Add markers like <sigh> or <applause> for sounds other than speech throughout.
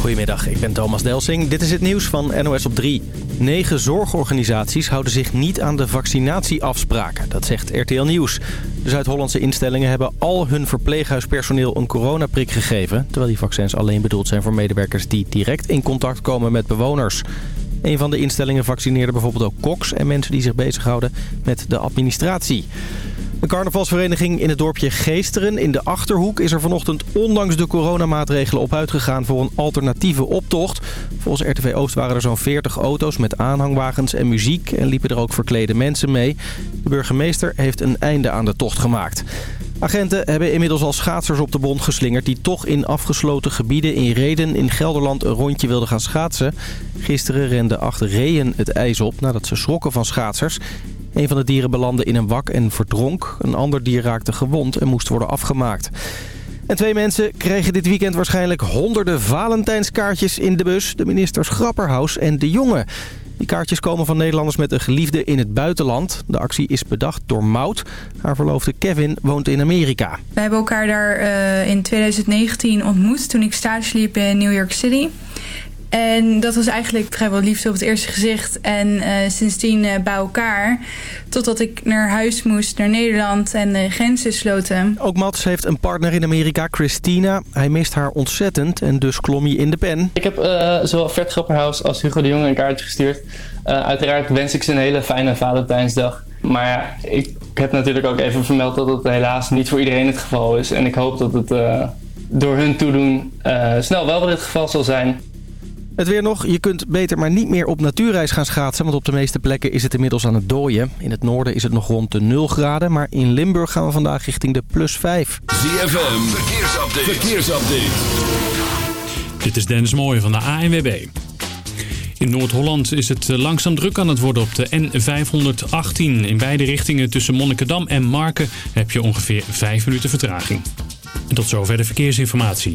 Goedemiddag, ik ben Thomas Delsing. Dit is het nieuws van NOS op 3. Negen zorgorganisaties houden zich niet aan de vaccinatieafspraken. Dat zegt RTL Nieuws. De Zuid-Hollandse instellingen hebben al hun verpleeghuispersoneel een coronaprik gegeven... terwijl die vaccins alleen bedoeld zijn voor medewerkers die direct in contact komen met bewoners. Een van de instellingen vaccineerde bijvoorbeeld ook koks en mensen die zich bezighouden met de administratie. De carnavalsvereniging in het dorpje Geesteren in de Achterhoek is er vanochtend ondanks de coronamaatregelen op uitgegaan voor een alternatieve optocht. Volgens RTV Oost waren er zo'n 40 auto's met aanhangwagens en muziek en liepen er ook verklede mensen mee. De burgemeester heeft een einde aan de tocht gemaakt. Agenten hebben inmiddels al schaatsers op de bond geslingerd... die toch in afgesloten gebieden in Reden in Gelderland een rondje wilden gaan schaatsen. Gisteren renden acht reeën het ijs op nadat ze schrokken van schaatsers. Een van de dieren belandde in een wak en verdronk. Een ander dier raakte gewond en moest worden afgemaakt. En twee mensen kregen dit weekend waarschijnlijk honderden Valentijnskaartjes in de bus. De ministers Grapperhaus en De Jonge. Die kaartjes komen van Nederlanders met een geliefde in het buitenland. De actie is bedacht door Maud. Haar verloofde Kevin woont in Amerika. We hebben elkaar daar uh, in 2019 ontmoet toen ik stage liep in New York City. En dat was eigenlijk vrijwel liefde op het eerste gezicht. En uh, sindsdien uh, bij elkaar. Totdat ik naar huis moest, naar Nederland en de grenzen sloten. Ook Mats heeft een partner in Amerika, Christina. Hij mist haar ontzettend en dus klom hij in de pen. Ik heb uh, zowel Fred Grapperhaus als Hugo de Jonge een kaartje gestuurd. uiteraard wens ik ze een hele fijne Valentijnsdag. Maar ja, ik heb natuurlijk ook even vermeld dat het helaas niet voor iedereen het geval is. En ik hoop dat het door hun toedoen snel wel weer het geval zal zijn. Het weer nog. Je kunt beter maar niet meer op natuurreis gaan schaatsen... want op de meeste plekken is het inmiddels aan het dooien. In het noorden is het nog rond de 0 graden... maar in Limburg gaan we vandaag richting de plus 5. ZFM, verkeersupdate. verkeersupdate. Dit is Dennis Mooij van de ANWB. In Noord-Holland is het langzaam druk aan het worden op de N518. In beide richtingen tussen Monnikendam en Marken heb je ongeveer 5 minuten vertraging. En tot zover de verkeersinformatie.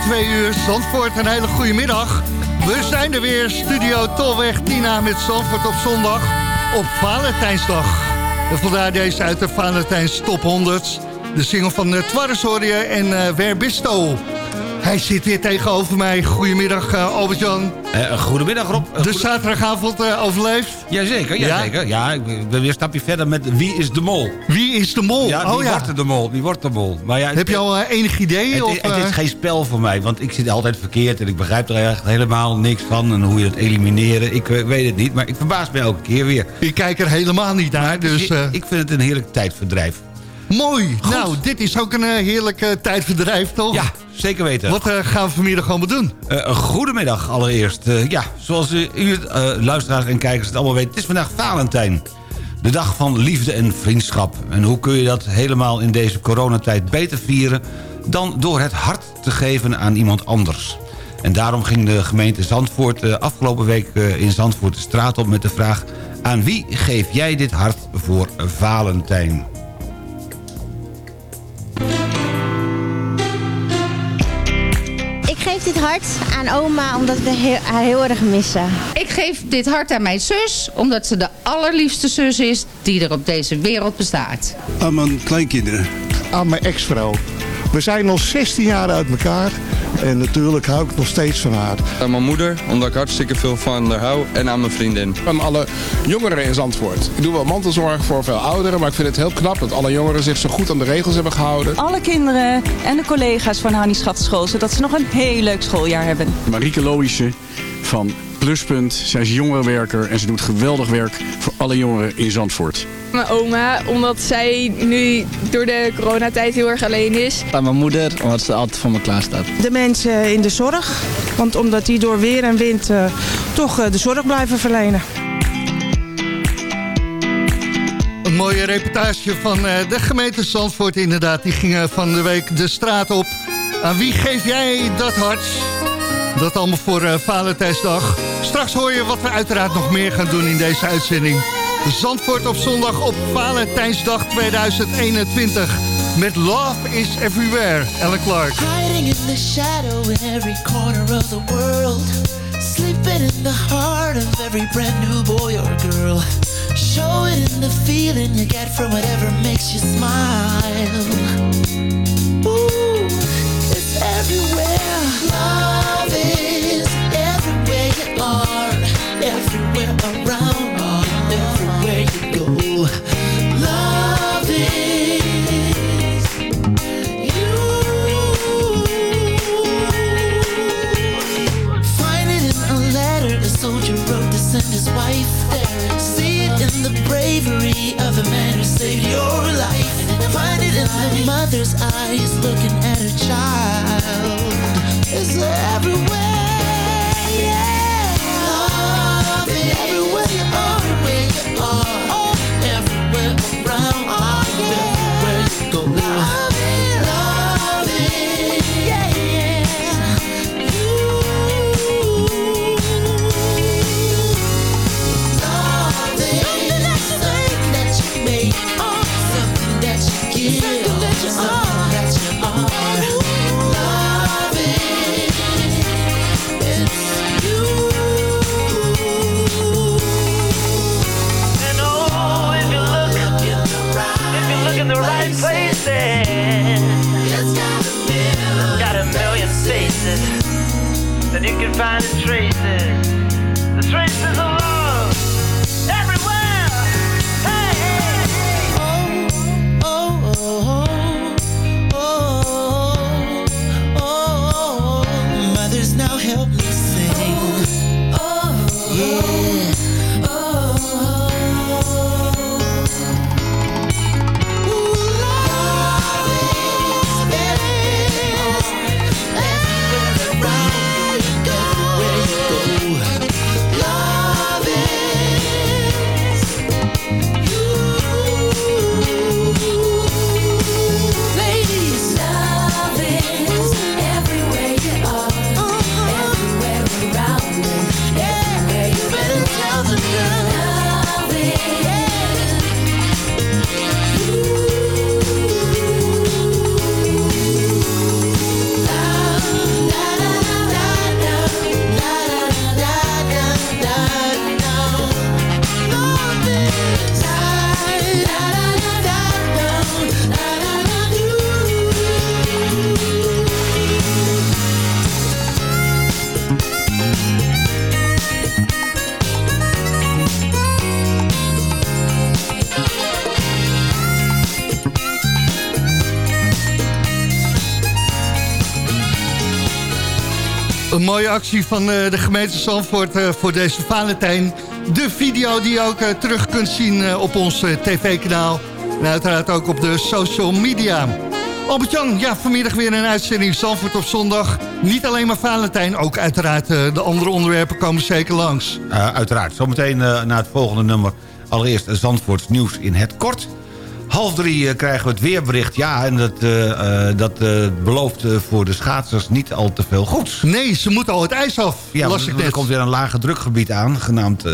Twee uur. Zandvoort, een hele goede middag. We zijn er weer, Studio Tolweg Tina met Zandvoort op zondag op Valentijnsdag. En vandaar deze uit de Valentijns Top 100. De single van uh, en uh, Werbisto. Hij zit weer tegenover mij. Goedemiddag uh, Albert-Jan. Uh, goedemiddag Rob. De zaterdagavond uh, overleefd? Jazeker, jazeker. Ja? ja, ik ben weer een stapje verder met Wie is de Mol? Wie is de Mol? Ja, wie oh, wordt de Mol? Wie wordt de Mol? Maar ja, Heb je al enig idee? Het, of, het, is geen spel voor mij, want ik zit altijd verkeerd... en ik begrijp er echt helemaal niks van en hoe je het elimineren. Ik weet het niet, maar ik verbaas me elke keer weer. Ik kijk er helemaal niet naar, dus... Ik vind het een heerlijk tijdverdrijf. Mooi. Nou, dit is ook een heerlijk tijdverdrijf, toch? Ja, zeker weten. Wat uh, gaan we vanmiddag allemaal doen? Uh, goedemiddag allereerst. Uh, ja, zoals u, luisteraars en kijkers het allemaal weten... het is vandaag Valentijn. De dag van liefde en vriendschap. En hoe kun je dat helemaal in deze coronatijd beter vieren... dan door het hart te geven aan iemand anders. En daarom ging de gemeente Zandvoort afgelopen week in Zandvoort de straat op... met de vraag... aan wie geef jij dit hart voor Valentijn? Dit hart aan oma omdat we haar heel erg missen. Ik geef dit hart aan mijn zus omdat ze de allerliefste zus is die er op deze wereld bestaat. Aan mijn kleinkinderen. Aan mijn ex-vrouw. We zijn al 16 jaar uit elkaar. En natuurlijk hou ik nog steeds van haar. Aan mijn moeder, omdat ik hartstikke veel van haar hou. En aan mijn vriendin. Aan alle jongeren in Zandvoort. Ik doe wel mantelzorg voor veel ouderen. Maar ik vind het heel knap dat alle jongeren zich zo goed aan de regels hebben gehouden. Alle kinderen en de collega's van Hannie Schatschool. Zodat ze nog een heel leuk schooljaar hebben. Marieke Loïsche van Pluspunt. Zij is jongerenwerker en ze doet geweldig werk voor alle jongeren in Zandvoort. Mijn oma, omdat zij nu door de coronatijd heel erg alleen is. Aan mijn moeder, omdat ze altijd voor me klaar staat. De mensen in de zorg, want omdat die door weer en wind uh, toch uh, de zorg blijven verlenen. Een mooie reportage van uh, de gemeente Zandvoort inderdaad. Die gingen van de week de straat op. Aan wie geef jij dat hart? Dat allemaal voor uh, Valentijnsdag. Straks hoor je wat we uiteraard nog meer gaan doen in deze uitzending. Zandvoort op zondag op Valentijnsdag 2021. Met Love is Everywhere, Ellen Clark. Hiding in the shadow in every corner of the world. Sleeping in the heart of every brand new boy or girl. Show it in the feeling you get from whatever makes you smile. Ooh, it's everywhere. Love everywhere you go. Love is you. Find it in a letter a soldier wrote to send his wife there. See it in the bravery of the man who saved your life. Find it in the mother's eyes looking at her child. It's everywhere, find the actie van eh, de gemeente Zandvoort eh, voor deze Valentijn. De video die je ook eh, terug kunt zien op ons tv-kanaal. En uiteraard ook op de social media. Albert-Jan, ja, vanmiddag weer een uitzending Zandvoort op zondag. Niet alleen maar Valentijn, ook uiteraard de andere onderwerpen komen zeker langs. Uiteraard. Zometeen uh, naar het volgende nummer. Allereerst Zandvoorts nieuws in het kort. Half drie uh, krijgen we het weerbericht. Ja, en dat, uh, dat belooft voor de schaatsers niet al te veel goeds. Nee, ze moeten al het ijs af, ja, net. Er komt weer een lage drukgebied aan, genaamd...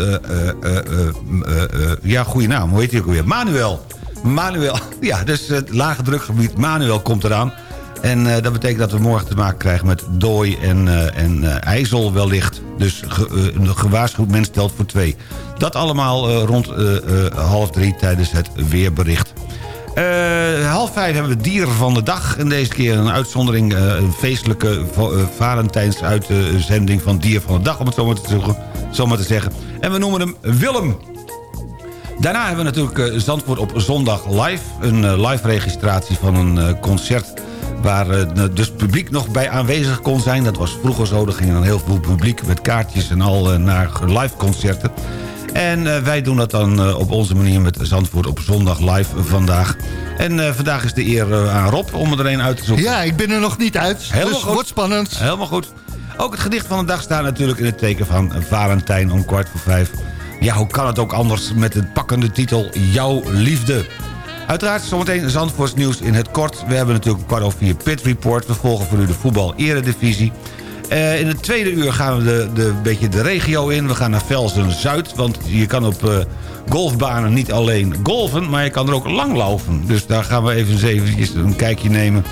ja, goede naam, hoe heet hij ook weer? Manuel. Manuel, <laughs> ja, dus het lage drukgebied Manuel komt eraan. En uh, dat betekent dat we morgen te maken krijgen met dooi en, uh, en uh, ijzel wellicht. Dus ge, een gewaarschuwd mens telt voor twee. Dat allemaal rond half drie tijdens het weerbericht. Half vijf hebben we dieren van de dag. En deze keer een uitzondering, een feestelijke Valentijns uitzending van dier van de dag... om het zo maar, te, te zeggen. En we noemen hem Willem. Daarna hebben we natuurlijk Zandvoort op zondag live. Een live registratie van een concert waar dus publiek nog bij aanwezig kon zijn. Dat was vroeger zo, er ging dan heel veel publiek met kaartjes en al naar live concerten. En uh, wij doen dat dan uh, op onze manier met Zandvoort op zondag live vandaag. En uh, vandaag is de eer aan Rob om er een uit te zoeken. Ja, ik ben er nog niet uit, Helemaal dus goed. wordt spannend. Helemaal goed. Ook het gedicht van de dag staat natuurlijk in het teken van Valentijn om kwart voor vijf. Ja, hoe kan het ook anders met de pakkende titel Jouw Liefde? Uiteraard zometeen Zandvoorts nieuws in het kort. We hebben natuurlijk een kwart over vier Pit Report. We volgen voor u de voetbal eredivisie. Uh, in het tweede uur gaan we de, de, beetje de regio in. We gaan naar Velsen-Zuid, want je kan op uh, golfbanen niet alleen golven... maar je kan er ook langlaufen. Dus daar gaan we even eventjes een kijkje nemen.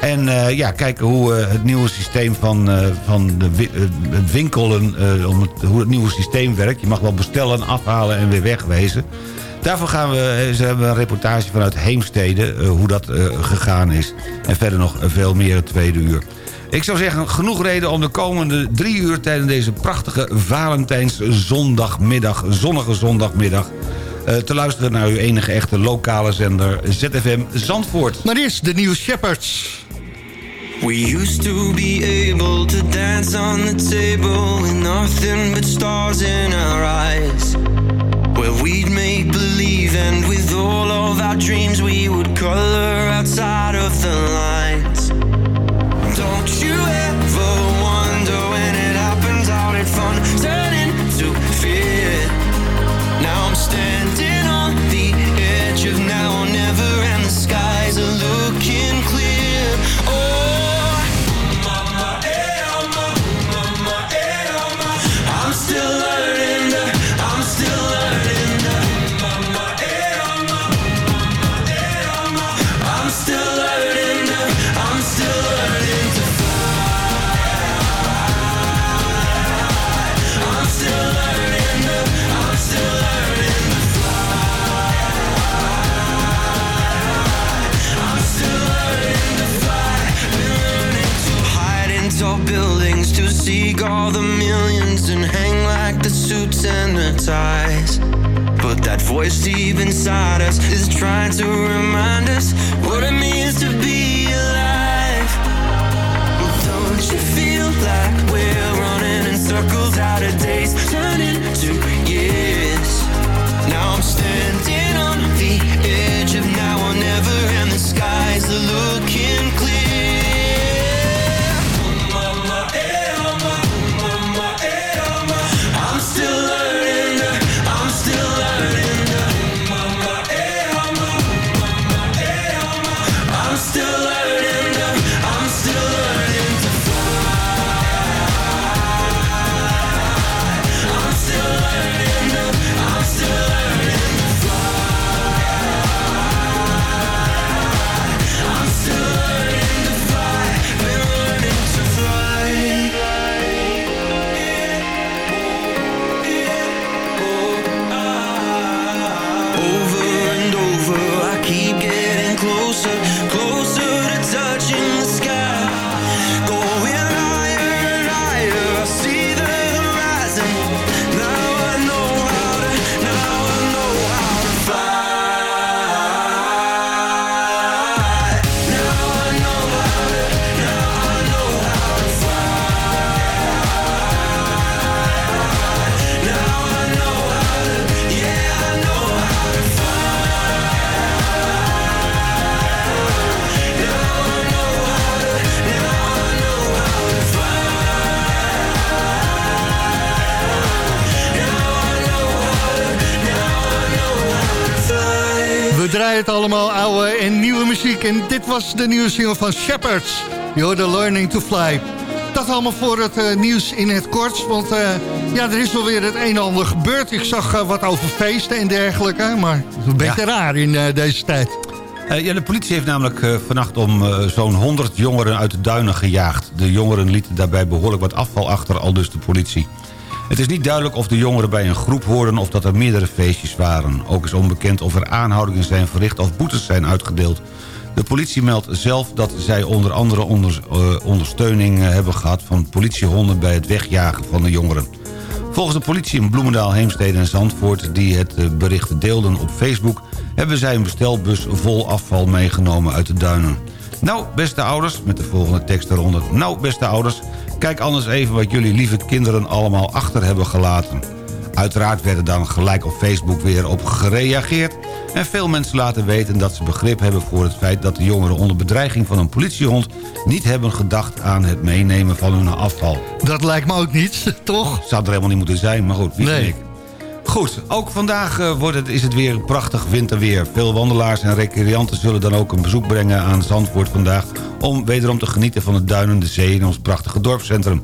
En uh, ja, kijken hoe het nieuwe systeem van, van de winkelen... om het, hoe het nieuwe systeem werkt. Je mag wel bestellen, afhalen en weer wegwezen. Daarvoor gaan we, ze hebben een reportage vanuit Heemstede... hoe dat gegaan is. En verder nog veel meer het tweede uur. Ik zou zeggen, genoeg reden om de komende drie uur... tijdens deze prachtige Valentijns zondagmiddag, zonnige zondagmiddag... Uh, te luisteren naar uw enige echte lokale zender ZFM Zandvoort. Maar eerst de Nieuwe Shepherds. We used to be able to dance on the table With nothing but stars in our eyes Where we'd make believe and with all of our dreams We would color outside of the Voice deep inside us is trying to remind us muziek. En dit was de nieuwe single van Shepherds. You're Learning to Fly. Dat allemaal voor het eh, nieuws in het kort. Want eh, ja, er is wel weer het een en ander gebeurd. Ik zag eh, wat over feesten en dergelijke. Maar het is een beetje raar in deze tijd. Ja, de politie heeft namelijk vannacht om zo'n 100 jongeren uit de duinen gejaagd. De jongeren lieten daarbij behoorlijk wat afval achter, al dus de politie. Het is niet duidelijk of de jongeren bij een groep hoorden of dat er meerdere feestjes waren. Ook is onbekend of er aanhoudingen zijn verricht of boetes zijn uitgedeeld. De politie meldt zelf dat zij onder andere eh, ondersteuning eh, hebben gehad... van politiehonden bij het wegjagen van de jongeren. Volgens de politie in Bloemendaal, Heemstede en Zandvoort... die het eh, bericht deelden op Facebook... hebben zij een bestelbus vol afval meegenomen uit de duinen. Nou, beste ouders, met de volgende tekst eronder... Nou, beste ouders, kijk anders even wat jullie lieve kinderen allemaal achter hebben gelaten. Uiteraard werd er dan gelijk op Facebook weer op gereageerd... en veel mensen laten weten dat ze begrip hebben voor het feit... dat de jongeren onder bedreiging van een politiehond... niet hebben gedacht aan het meenemen van hun afval. Dat lijkt me ook niet, toch? Zou er helemaal niet moeten zijn, maar goed, wie Nee. ik? Goed, ook vandaag eh, wordt het, is het weer prachtig winterweer. Veel wandelaars en recreanten zullen dan ook een bezoek brengen aan Zandvoort vandaag... om wederom te genieten van de duinen, de zee en ons prachtige dorpscentrum.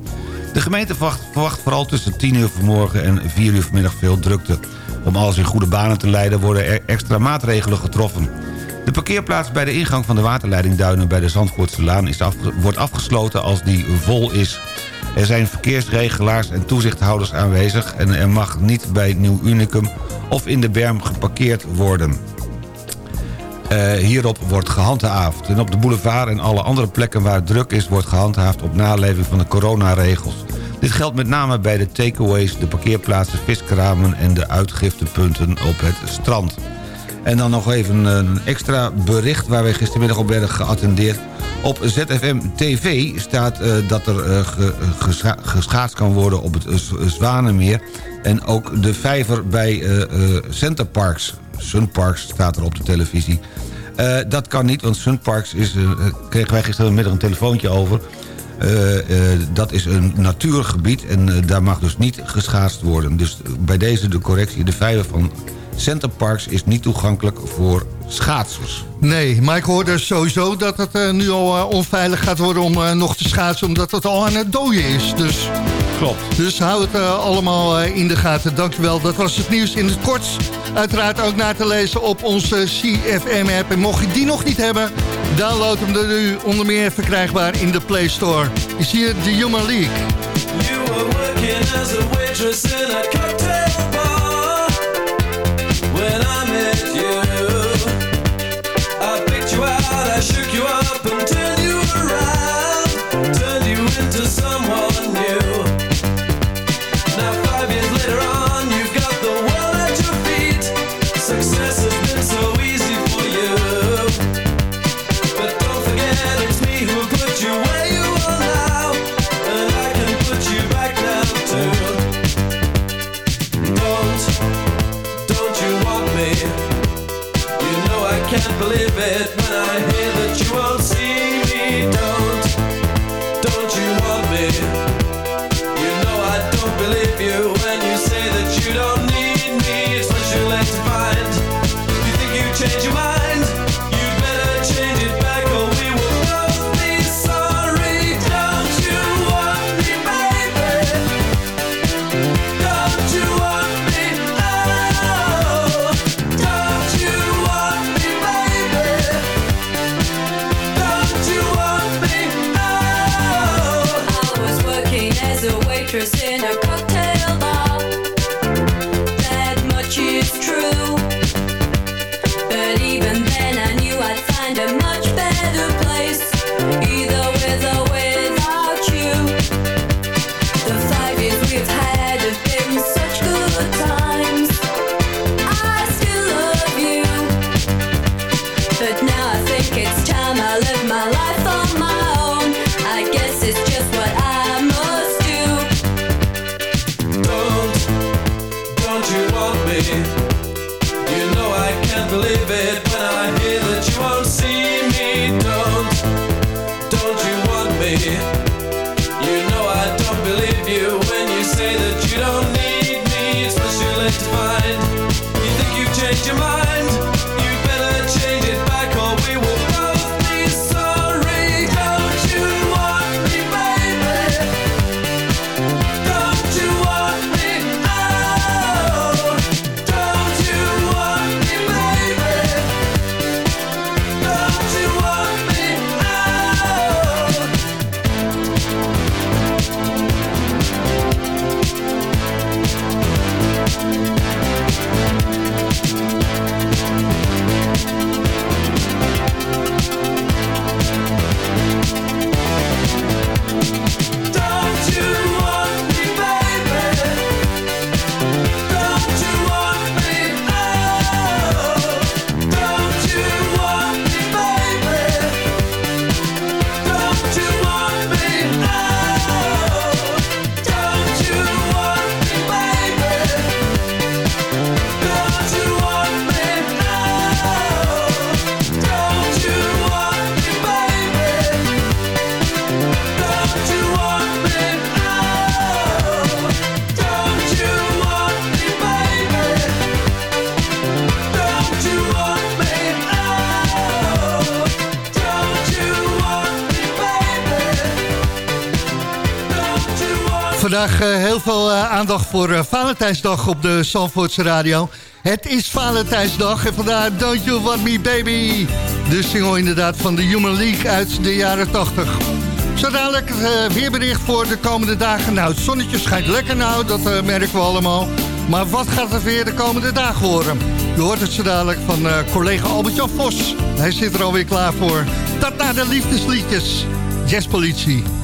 De gemeente verwacht, verwacht vooral tussen 10 uur vanmorgen en 4 uur vanmiddag veel drukte. Om alles in goede banen te leiden worden er extra maatregelen getroffen. De parkeerplaats bij de ingang van de waterleiding Duinen bij de Zandvoortse Laan is wordt afgesloten als die vol is. Er zijn verkeersregelaars en toezichthouders aanwezig... en er mag niet bij Nieuw Unicum of in de berm geparkeerd worden. Eh, hierop wordt gehandhaafd. En op de boulevard en alle andere plekken waar het druk is... wordt gehandhaafd op naleving van de coronaregels. Dit geldt met name bij de takeaways, de parkeerplaatsen, viskramen... en de uitgiftepunten op het strand. En dan nog even een extra bericht waar wij gistermiddag op werden geattendeerd. Op ZFM TV staat eh, dat er gescha- geschaatst kan worden op het Zwanenmeer. En ook de vijver bij eh Centerparks, Sunparks staat er op de televisie. Dat kan niet, want Sunparks is, kregen wij gistermiddag een telefoontje over... Eh, eh, dat is een natuurgebied en eh, daar mag dus niet geschaatst worden. Dus bij deze de correctie, de vijver van Center Parks is niet toegankelijk voor schaatsers. Nee, maar ik hoorde sowieso dat het eh, nu al onveilig gaat worden om eh, nog te schaatsen... omdat het al aan het dooien is. Dus, Klopt. dus hou het allemaal in de gaten. Dankjewel, dat was het nieuws in het kort. Uiteraard ook na te lezen op onze CFM-app. En mocht je die nog niet hebben, download hem er nu onder meer verkrijgbaar in de Play Store. Is hier de Human League. You working as a waitress in a want aandacht voor eh, Valentijnsdag op de Zandvoortse Radio. Het is Valentijnsdag en vandaar Don't You Want Me Baby. De single inderdaad van de Human League uit de jaren 80. Zo dadelijk eh, weerbericht voor de komende dagen. Nou, het zonnetje schijnt lekker nou, dat eh, merken we allemaal. Maar wat gaat het weer de komende dagen horen? Je hoort het zo dadelijk van collega Albert-Jan Vos. Hij zit er alweer klaar voor. Dat naar de liefdesliedjes. Jazzpolitie.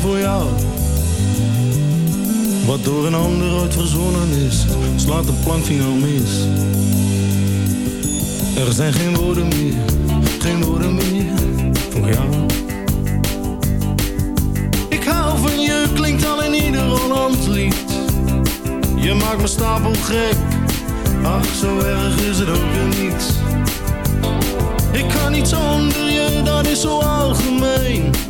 voor jou. Wat door een ander ooit verzonnen is, slaat de plank finaal mis. Er zijn geen woorden meer, geen woorden meer voor jou. Ik hou van je, klinkt al in ieder Holland lied. Je maakt me stapel gek, ach zo erg is het ook weer niet. Ik kan niet zonder je, dat is zo algemeen.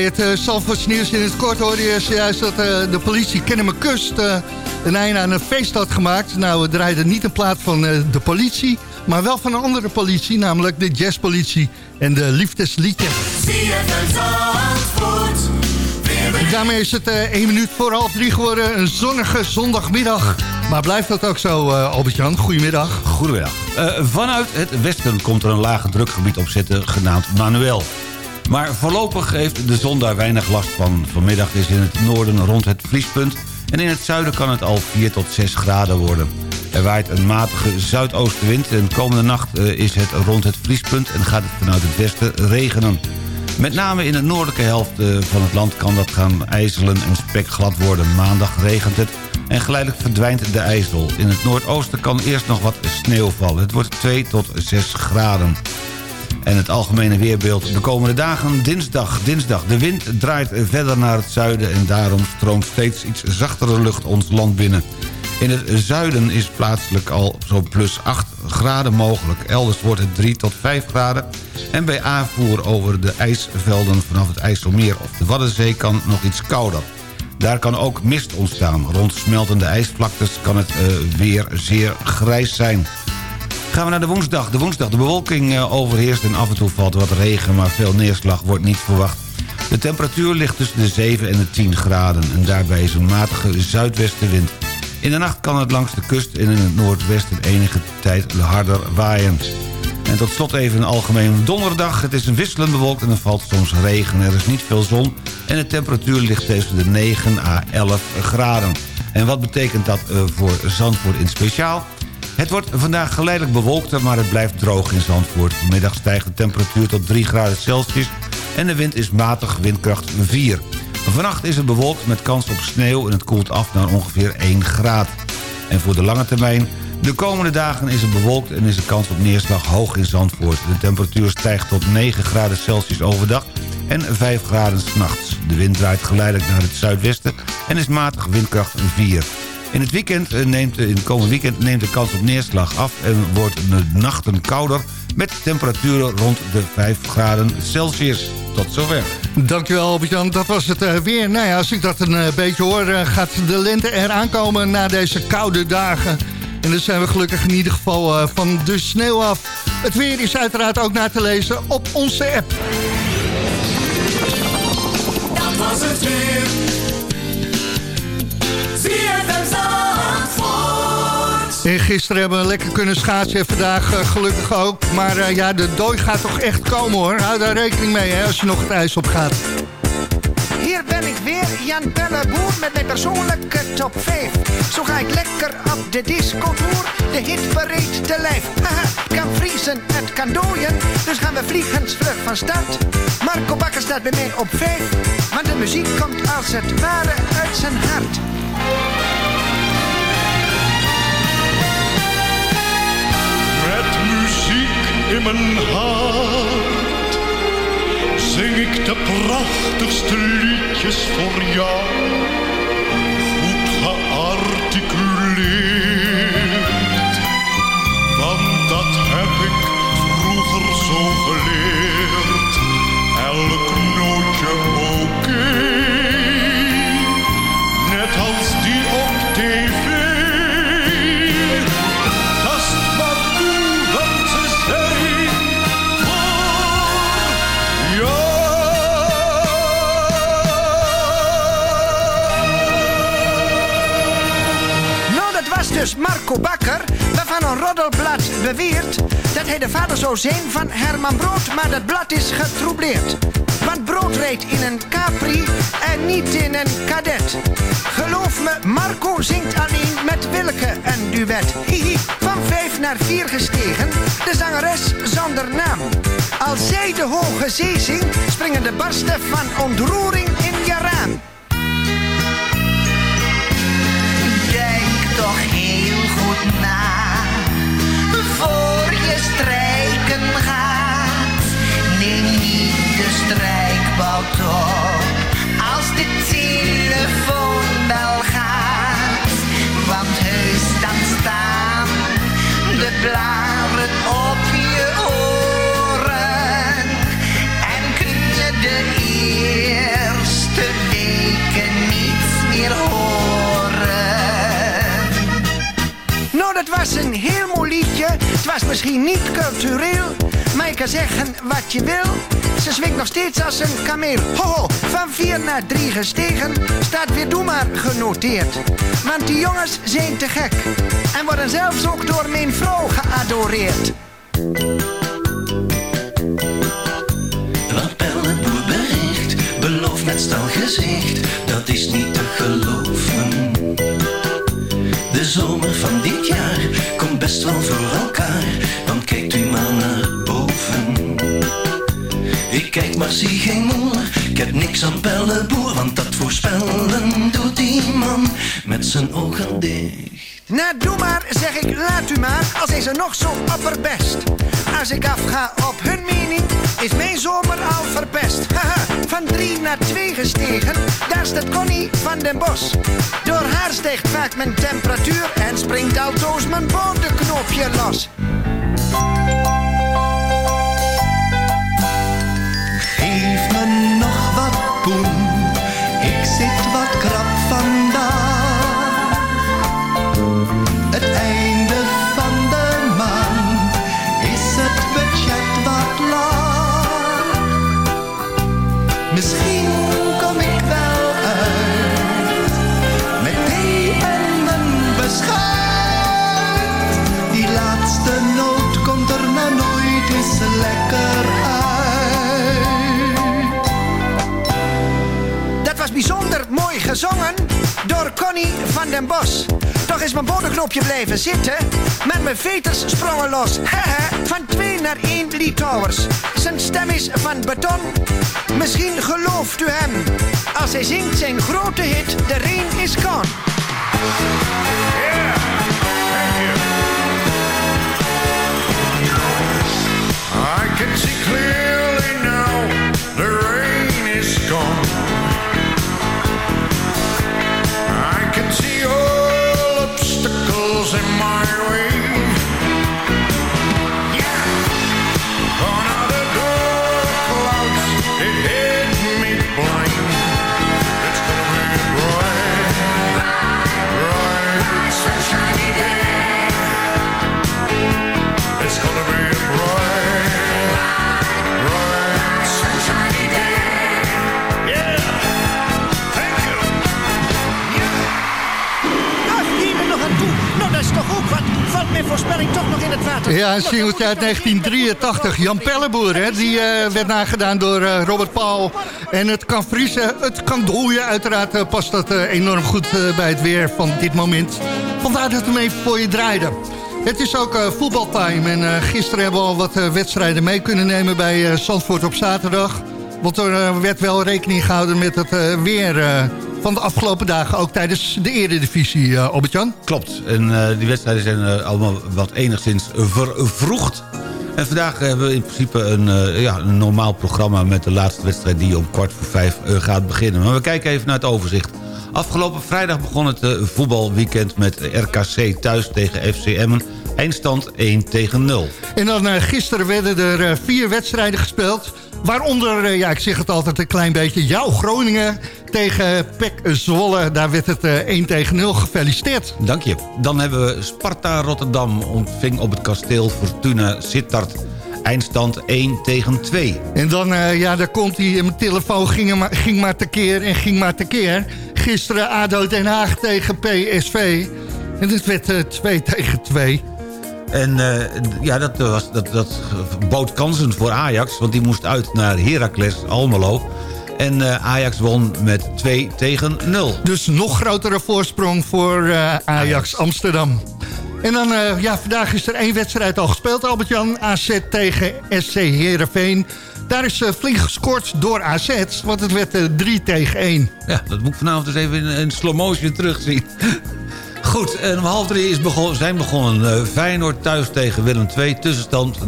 Bij het uh, nieuws in het kort hoorde je zojuist dat eh, de politie Kennemer Kust eh, een einde aan een feest had gemaakt. Nou, we draaiden niet een plaat van de politie, maar wel van een andere politie, namelijk de jazzpolitie en de liefdesliedjes. Daarmee is het 1 minuut voor half drie geworden, een zonnige zondagmiddag. Maar blijft dat ook zo, Albert-Jan? Goedemiddag. Goedemiddag. Vanuit het westen komt er een lage drukgebied opzetten genaamd Manuel. Maar voorlopig heeft de zon daar weinig last van. Vanmiddag is in het noorden rond het vriespunt... en in het zuiden kan het al 4 tot 6 graden worden. Er waait een matige zuidoostenwind en de komende nacht eh, is het rond het vriespunt... en gaat het vanuit het westen regenen. Met name in de noordelijke helft eh, van het land kan dat gaan ijzelen en spekglad worden. Maandag regent het en geleidelijk verdwijnt de ijzel. In het noordoosten kan eerst nog wat sneeuw vallen. Het wordt 2 tot 6 graden. En het algemene weerbeeld de komende dagen. Dinsdag, dinsdag. De wind draait verder naar het zuiden... en daarom stroomt steeds iets zachtere lucht ons land binnen. In het zuiden is plaatselijk al zo'n plus 8 graden mogelijk. Elders wordt het 3 tot 5 graden. En bij aanvoer over de ijsvelden vanaf het IJsselmeer of de Waddenzee kan nog iets kouder. Daar kan ook mist ontstaan. Rond smeltende ijsvlaktes kan het uh, weer zeer grijs zijn. Gaan we naar de woensdag. De woensdag, de bewolking uh, overheerst en af en toe valt wat regen... maar veel neerslag wordt niet verwacht. De temperatuur ligt tussen de 7 en de 10 graden... en daarbij is een matige zuidwestenwind. In de nacht kan het langs de kust en in het noordwesten enige tijd harder waaien. En tot slot even een algemeen donderdag. Het is een wisselend bewolkt en er valt soms regen. Er is niet veel zon en de temperatuur ligt tussen de 9 à 11 graden. En wat betekent dat uh, voor Zandvoort in speciaal? Het wordt vandaag geleidelijk bewolkter, maar het blijft droog in Zandvoort. Vanmiddag stijgt de temperatuur tot 3 graden Celsius... en de wind is matig windkracht 4. Vannacht is het bewolkt met kans op sneeuw... en het koelt af naar ongeveer 1 graad. En voor de lange termijn... De komende dagen is het bewolkt en is de kans op neerslag hoog in Zandvoort. De temperatuur stijgt tot 9 graden Celsius overdag en 5 graden s'nachts. De wind draait geleidelijk naar het zuidwesten en is matig windkracht 4. In het, weekend eh, neemt, in het komende weekend neemt de kans op neerslag af... en wordt de nachten kouder met temperaturen rond de 5 graden Celsius. Tot zover. Dankjewel Albert-Jan, dat was het uh, weer. Nou ja, als ik dat een uh, beetje hoor, uh, gaat de lente eraan komen na deze koude dagen. En dan zijn we gelukkig in ieder geval van de sneeuw af. Het weer is uiteraard ook na te lezen op onze app. Dat was het weer. En gisteren hebben we lekker kunnen schaatsen en vandaag uh, gelukkig ook. Maar uh, ja, de dooi gaat toch echt komen hoor. Hou daar rekening mee hè, als je nog het ijs op gaat. Hier ben ik weer, Jan Pelleboer, met mijn persoonlijke top 5. Zo ga ik lekker op de discotour, de hit parade te lijf. Haha, kan vriezen, het kan dooien, dus gaan we vliegensvlug van start. Marco Bakker staat bij mij op 5, want de muziek komt als het ware uit zijn hart. In mijn hart zing ik de prachtigste liedjes voor jou. Dat hij de vader zou zijn van Herman Brood, maar dat blad is getroubleerd. Want Brood reed in een Capri en niet in een kadet. Geloof me, Marco zingt alleen met Willeke een duet. Hihi, van vijf naar vier gestegen, de zangeres zonder naam. Als zij de hoge zee zingt, springen de barsten van ontroering in je raam. Denk toch heel goed na strijken gaat. Neem niet de strijkbout op als de telefoonbel gaat. Want heus dan staan de blaren op je oren en kun je de eerste weken niets meer horen. Nou, dat was een heel was misschien niet cultureel, maar je kan zeggen wat je wil. Ze swingt nog steeds als een kameel. Ho, van vier naar drie gestegen, staat weer doe maar genoteerd. Want die jongens zijn te gek en worden zelfs ook door mijn vrouw geadoreerd. Wat Pelleboer bericht, belooft met stalgezicht, dat is niet te geloven. De zomer van dit jaar best wel voor elkaar, dan kijkt u maar naar boven. Ik kijk maar, zie geen moer, ik heb niks aan pellenboer, want dat voorspellen doet die man met zijn ogen dicht. Nou, doe maar, zeg ik, laat u maar, als is er nog zo opperbest. Als ik afga op hun mening, is mijn zomer al verpest. <laughs> Haha, van drie naar twee gestegen, daar staat Connie van den Bos. Door haar stijgt vaak mijn temperatuur en springt altoos mijn bodemknopje los. Geef me nog wat poen, gezongen door Connie van den Bos. Toch is mijn bodemknopje blijven zitten, maar mijn veters sprongen los. <laughs> Van twee naar één Litouwers. Zijn stem is van beton. Misschien gelooft u hem als hij zingt zijn grote hit The Rain is Gone. I can see clearly voorspelling toch nog in het water. Ja, een singeltje uit 1983. Jan Pelleboer, hè, die eh, werd nagedaan door eh, Robert Paul. En het kan vriezen, het kan dooien. Uiteraard eh, past dat enorm goed bij het weer van dit moment. Vandaar dat we hem even voor je draaiden. Het is ook voetbaltime en gisteren hebben we al wat wedstrijden mee kunnen nemen bij Zandvoort op zaterdag. Want er werd wel rekening gehouden met het weer van de afgelopen dagen, ook tijdens de eredivisie, eh Albert-Jan. Klopt. En eh, die wedstrijden zijn eh, allemaal wat enigszins vervroegd. En vandaag hebben we in principe een, ja, een normaal programma... met de laatste wedstrijd die om kwart voor vijf gaat beginnen. Maar we kijken even naar het overzicht. Afgelopen vrijdag begon het voetbalweekend met RKC thuis tegen FC Emmen. Eindstand 1 tegen 0. En dan eh, gisteren werden er eh, vier wedstrijden gespeeld. Waaronder, eh, ja, ik zeg het altijd een klein beetje, jouw Groningen tegen PEC Zwolle. Daar werd het eh, 1 tegen 0 gefeliciteerd. Dank je. Dan hebben we Sparta Rotterdam ontving op het kasteel Fortuna Sittard. Eindstand 1 tegen 2. En dan, ja, daar komt hij. Mijn telefoon ging, maar, ging maar tekeer en ging maar tekeer. Gisteren ADO Den Haag tegen PSV. En het werd eh, 2 tegen 2. En eh, ja, dat, was, dat, dat bood kansen voor Ajax, want die moest uit naar Heracles Almelo. En eh, Ajax won met 2 tegen 0. Dus nog grotere voorsprong voor eh, Ajax Amsterdam. En dan, ja, vandaag is er één wedstrijd al gespeeld, Albert-Jan. AZ tegen SC Heerenveen. Daar is eh, flink gescoord door AZ, want het werd eh, 3 tegen 1. Ja, dat moet ik vanavond eens even in, in slow motion terugzien. Goed, en om half drie is begon, zijn begonnen eh, Feyenoord thuis tegen Willem II. Tussenstand 0-0.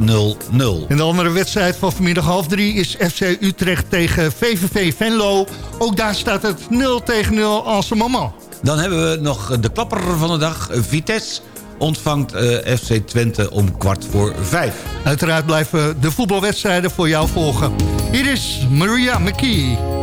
En de andere wedstrijd van vanmiddag half drie is FC Utrecht tegen VVV Venlo. Ook daar staat het 0 tegen 0 als een mama. Dan hebben we nog de klapper van de dag. Vitesse ontvangt eh, FC Twente om kwart voor vijf. Uiteraard blijven de voetbalwedstrijden voor jou volgen. Hier is Maria McKee.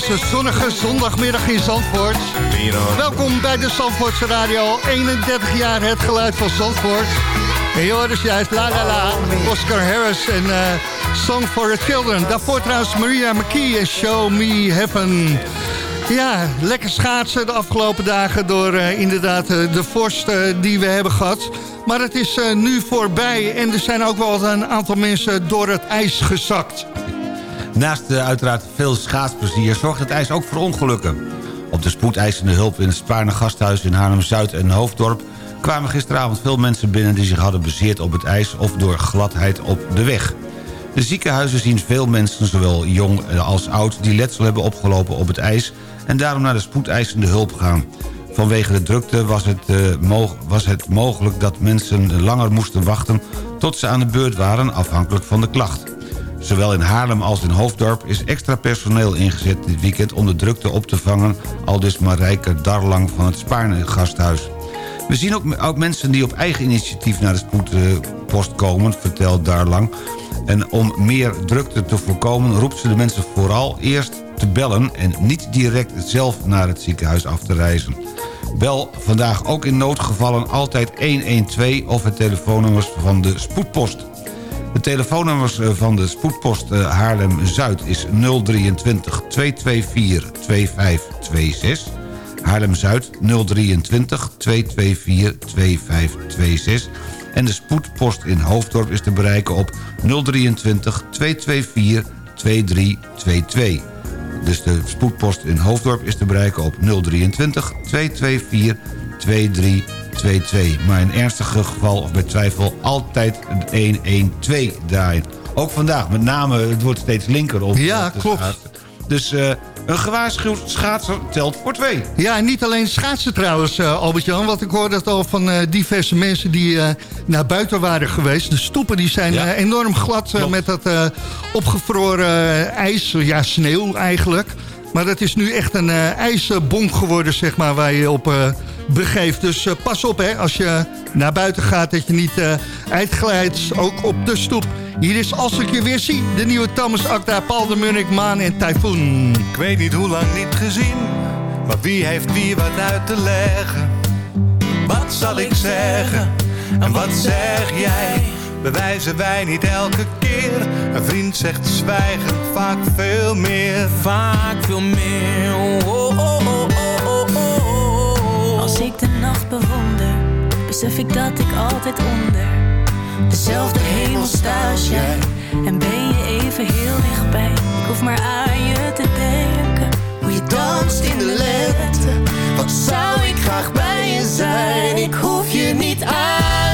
Deze zonnige zondagmiddag in Zandvoort. Welkom bij de Zandvoortse Radio. 31 jaar het geluid van Zandvoort. En hoort dus juist La La La, Oscar Harris en eh, Song for the Children. Daarvoor trouwens Maria McKee en Show Me Heaven. Ja, lekker schaatsen de afgelopen dagen door eh, inderdaad eh, de vorst die we hebben gehad. Maar het is nu voorbij en er zijn ook wel een aantal mensen door het ijs gezakt. Naast eh, uiteraard veel schaatsplezier zorgt het ijs ook voor ongelukken. Op de spoedeisende hulp in het Spaarne Gasthuis in Haarlem-Zuid en Hoofddorp... kwamen gisteravond veel mensen binnen die zich hadden bezeerd op het ijs... of door gladheid op de weg. De ziekenhuizen zien veel mensen, zowel jong als oud... die letsel hebben opgelopen op het ijs... en daarom naar de spoedeisende hulp gaan. Vanwege de drukte was het, eh, was het mogelijk dat mensen langer moesten wachten... tot ze aan de beurt waren, afhankelijk van de klacht. Zowel in Haarlem als in Hoofddorp is extra personeel ingezet dit weekend... om de drukte op te vangen, aldus Marijke Darlang van het Spaarne Gasthuis. We zien ook, ook mensen die op eigen initiatief naar de spoedpost komen, vertelt Darlang. En om meer drukte te voorkomen roept ze de mensen vooral eerst te bellen... en niet direct zelf naar het ziekenhuis af te reizen. Bel vandaag ook in noodgevallen altijd 112 of het telefoonnummer van de spoedpost. De telefoonnummers eh, van de spoedpost eh, Haarlem-Zuid is 023 224 2526. Haarlem-Zuid 023 224 2526. En de spoedpost in Hoofddorp is te bereiken op 023 224 2322. Dus de spoedpost in Hoofddorp is te bereiken op 023 224 2322. Maar in ernstige geval of bij twijfel altijd een 112 draaien. Ook vandaag, met name, het wordt steeds linker op. Ja, te klopt. schaatsen. Dus eh, een gewaarschuwd schaatser telt voor twee. Ja, en niet alleen schaatsen trouwens, eh, Albert-Jan. Want ik hoorde het al van eh, diverse mensen die eh, naar buiten waren geweest. De stoepen die zijn Ja. eh, enorm glad eh, met dat eh, opgevroren eh, ijs. Ja, sneeuw eigenlijk. Maar dat is nu echt een ijsbonk geworden, zeg maar, waar je op eh, begeeft. Dus eh, pas op, hè, als je naar buiten gaat, dat je niet eh uitglijdt, ook op de stoep. Hier is Als ik je weer zie, de nieuwe Thomas Acta, Paul de Munnik, Maan en Typhoon. Ik weet niet hoe lang niet gezien, maar wie heeft wie wat uit te leggen? Wat zal ik zeggen en wat zeg jij? Bewijzen wij niet elke keer. Een vriend zegt zwijgen vaak veel meer. Vaak veel meer. Oh, oh, oh, oh, oh, oh. Als ik de nacht bewonder, besef ik dat ik altijd onder dezelfde hemel sta als jij. En ben je even heel dichtbij. Ik hoef maar aan je te denken. Hoe je danst in de lente. Wat zou ik graag bij je zijn? Ik hoef je niet uit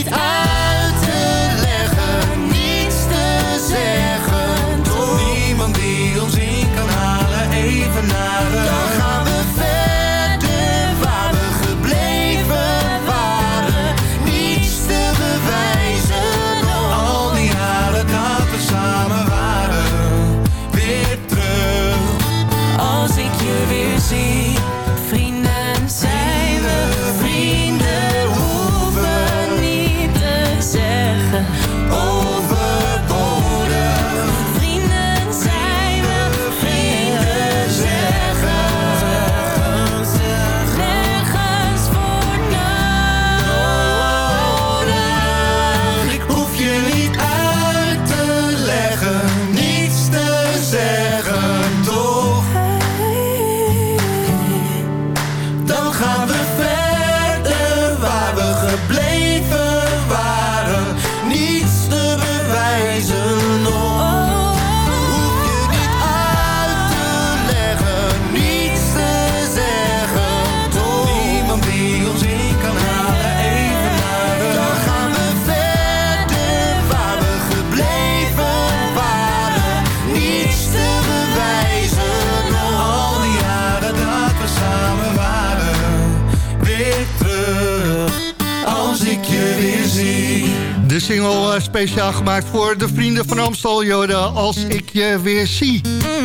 speciaal gemaakt voor de vrienden van Amstel, Joda, als ik je weer zie.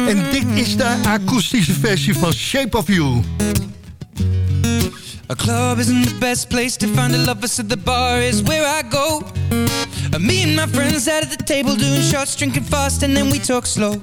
En dit is de akoestische versie van Shape of You. A club isn't the best place to find a lover, so the bar is where I go. Me and my friends sat at the table doing shots, drinking fast, and then we talk slow.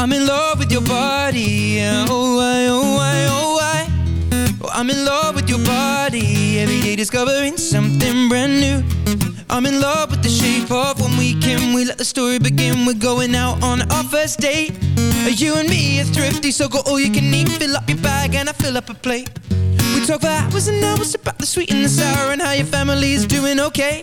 I'm in love with your body. Oh, I, oh, I, oh, I. Oh, I'm in love with your body. Every day discovering something brand new. I'm in love with the shape of when we can. We let the story begin. We're going out on our first date. You and me are thrifty, so go all you can eat. Fill up your bag and I fill up a plate. We talk for hours and hours about the sweet and the sour and how your family is doing okay.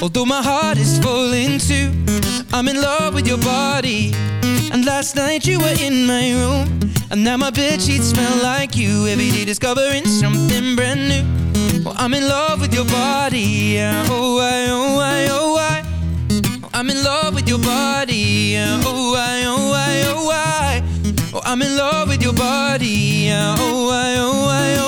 Although my heart is falling too. I'm in love with your body. And last night you were in my room. And now my bed sheets smell like you. Every day discovering something brand new. Well, I'm in love with your body. Yeah. Oh, I, oh, I, oh, I. I'm in love with your body. Yeah. Oh, I, oh, I, oh, I. Oh, I'm in love with your body. Yeah. Oh, I, oh, I, oh, I.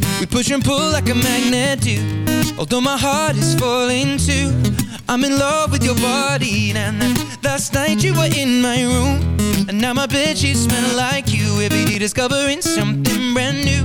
We push and pull like a magnet do. Although my heart is falling too. I'm in love with your body. Nah. Last night you were in my room. And now my sheets smell like you. Every day discovering something brand new.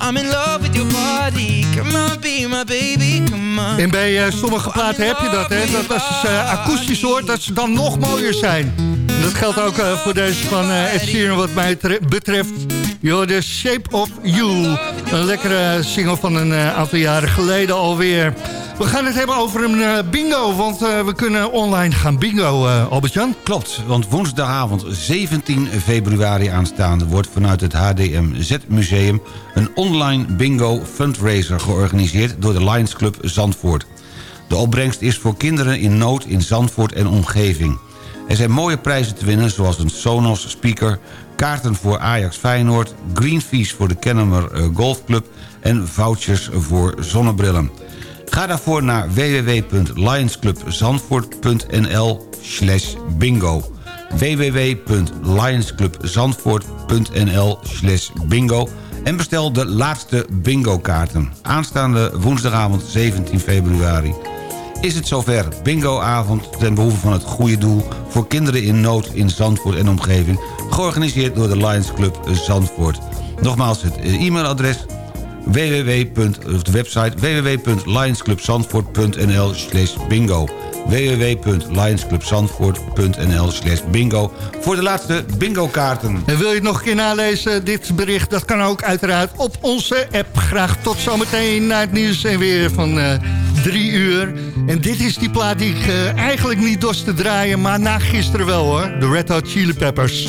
I'm in love with your body. Come on, be my baby. Come on. En bij eh, sommige platen heb je dat, hè? Dat als ze uh, akoestisch hoort, dat ze dan nog mooier zijn. Dat geldt ook uh, voor deze van uh, Ed Sheeran wat mij betreft. Yo, The Shape of You. Een lekkere single van een aantal jaren geleden alweer. We gaan het hebben over een bingo, want we kunnen online gaan bingo, Albert-Jan. Klopt, want woensdagavond 17 februari aanstaande... wordt vanuit het HDMZ Museum een online bingo fundraiser georganiseerd... door de Lions Club Zandvoort. De opbrengst is voor kinderen in nood in Zandvoort en omgeving. Er zijn mooie prijzen te winnen, zoals een Sonos speaker... kaarten voor Ajax Feyenoord, greenfees voor de Kennemer Golfclub... en vouchers voor zonnebrillen. Ga daarvoor naar www.lionsclubzandvoort.nl slash bingo www.lionsclubzandvoort.nl slash bingo en bestel de laatste bingo kaarten. Aanstaande woensdagavond 17 februari is het zover. Bingoavond ten behoeve van het goede doel... voor kinderen in nood in Zandvoort en omgeving... georganiseerd door de Lions Club Zandvoort. Nogmaals het e-mailadres www. de website www.lionsclubzandvoort.nl bingo www.lionsclubzandvoort.nl slash bingo voor de laatste bingo kaarten. En wil je het nog een keer nalezen, dit bericht, dat kan ook uiteraard op onze app. Graag tot zometeen naar het nieuws en weer van uh, drie uur. En dit is die plaat die ik uh, eigenlijk niet dorst te draaien, maar na gisteren wel hoor. De Red Hot Chili Peppers.